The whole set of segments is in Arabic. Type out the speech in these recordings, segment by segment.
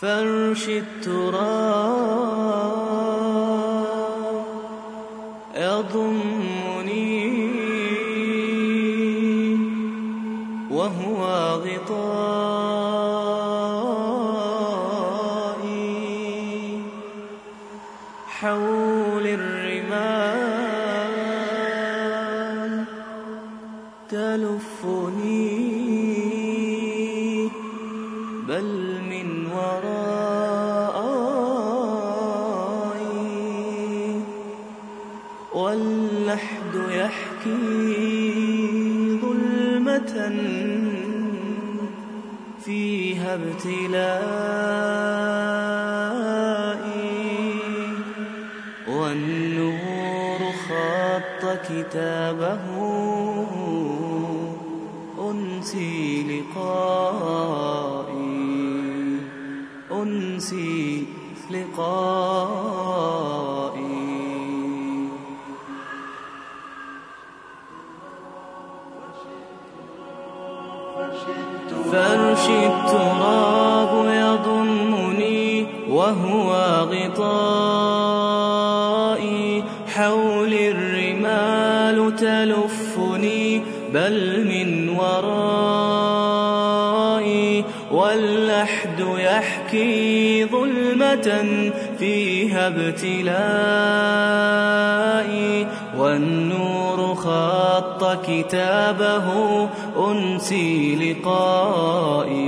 فرش التراب يضمني وهو غطائي. حول الرمال بل من ورائي واللحد يحكي ظلمة فيها ابتلائي. والنور خط كتابه أنسي لقائي. فرش التراب يضمني وهو غطائي. حول الرمال تلفني بل من ورائي واللحد يحكي ظلمة فيها ابتلائي والنور خط كتابه أنسي لقائي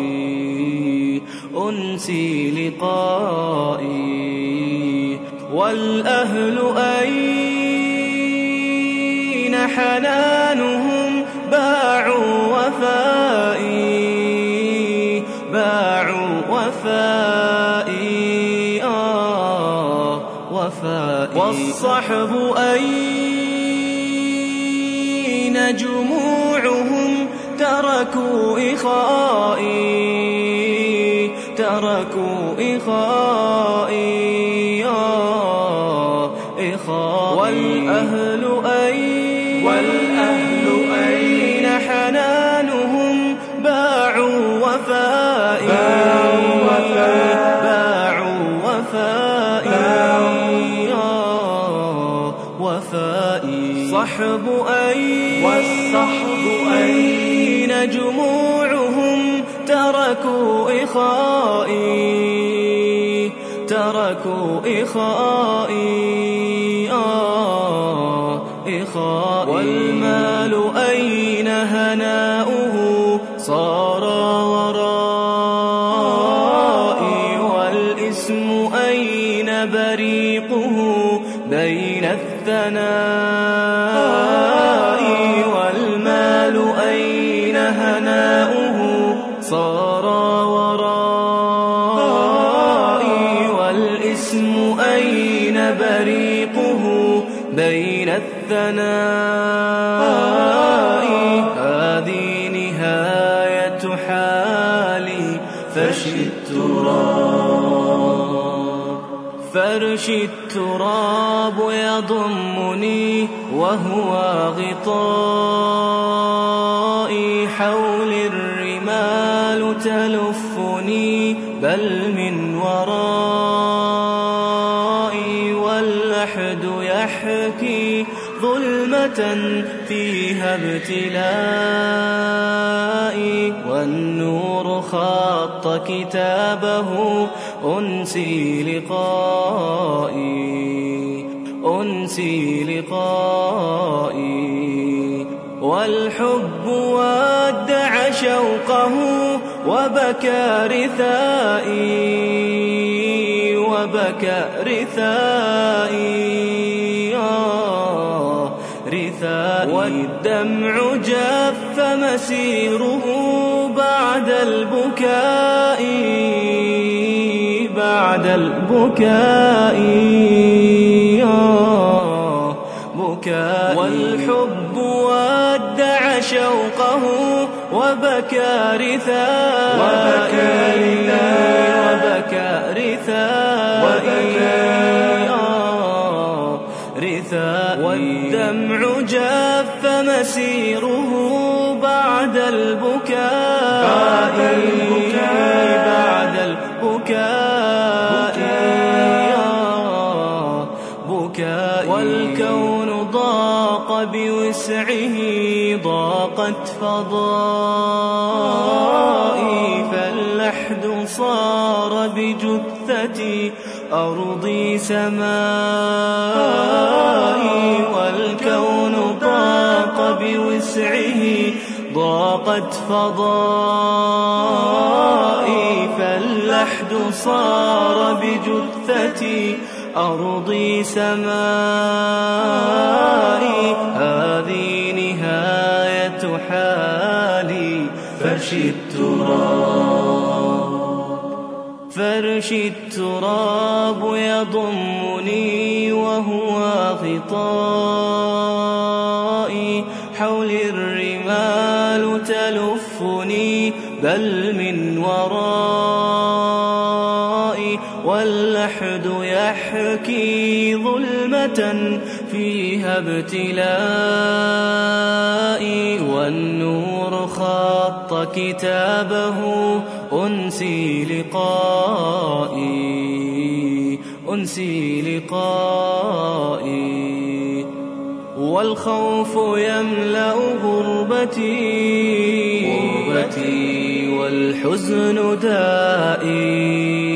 أنسي لقائي. والأهل أين حنانهم؟ والصحب أين جموعهم تركوا إخائي؟ تركوا إخائي آه إخائي. والأهل وفائي صحب أين والصحب أين جموعهم تركوا إخائي تركوا إخائي آه إخائي. والمال أين هناؤه؟ صار الثناء والمال أين هناؤه؟ صار ورائي والإسم أين بريقه؟ بين الثناء هذه نهاية حالي فرش فرش التراب يضمني وهو غطائي. حول الرمال تلفني بل من ورائي واللحد يحكي. ظلمة فيها ابتلائي والنور خط كتابه أنسي لقائي أنسي لقائي. والحب ودع شوقه وبكى رثائي وبكى رثائي. رثائي والدمع جف مسيره بعد البكاء بعد البكاء. بكاء. والحب ودع شوقه وبكى رثائي وبكى رثائي آه والدمع جف مسيره بعد البكاء. بعد البكاء. بعد البكاء. بكائي. والكون ضاق بوسعه ضاقت فضائي. صار بجثتي أرضي سمائي والكون ضاق بوسعه ضاقت فضائي. فاللحد صار بجثتي أرضي سمائي. هذه نهاية حالي فرش التراب. فرش التراب يضمني وهو غطائي. حولي الرمال تلفني بل من ورائي. واللحد يحكي ظلمة فيها ابتلائي والنور خط كتابه أنسي لقائي أنسي لقائي. والخوف يملأ غربتي غربتي. والحزن دائي.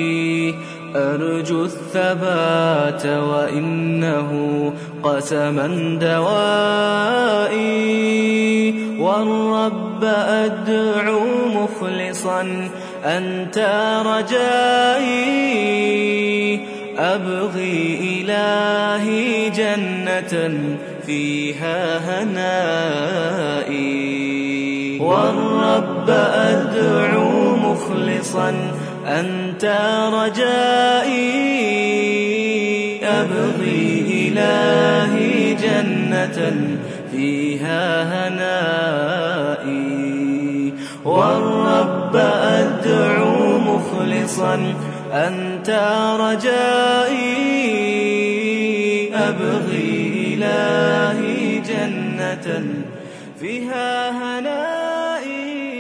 أرجو الثبات وإنه قسما دوائي والرب أدعو مخلصا أنت رجائي. أبغي إلهي جنة فيها هنائي. والرب أدعو مخلصا أنت رجائي. أبغي إلهي جنة فيها هنائي. والرب أدعو مخلصا أنت رجائي. أبغي إلهي جنة فيها هنائي.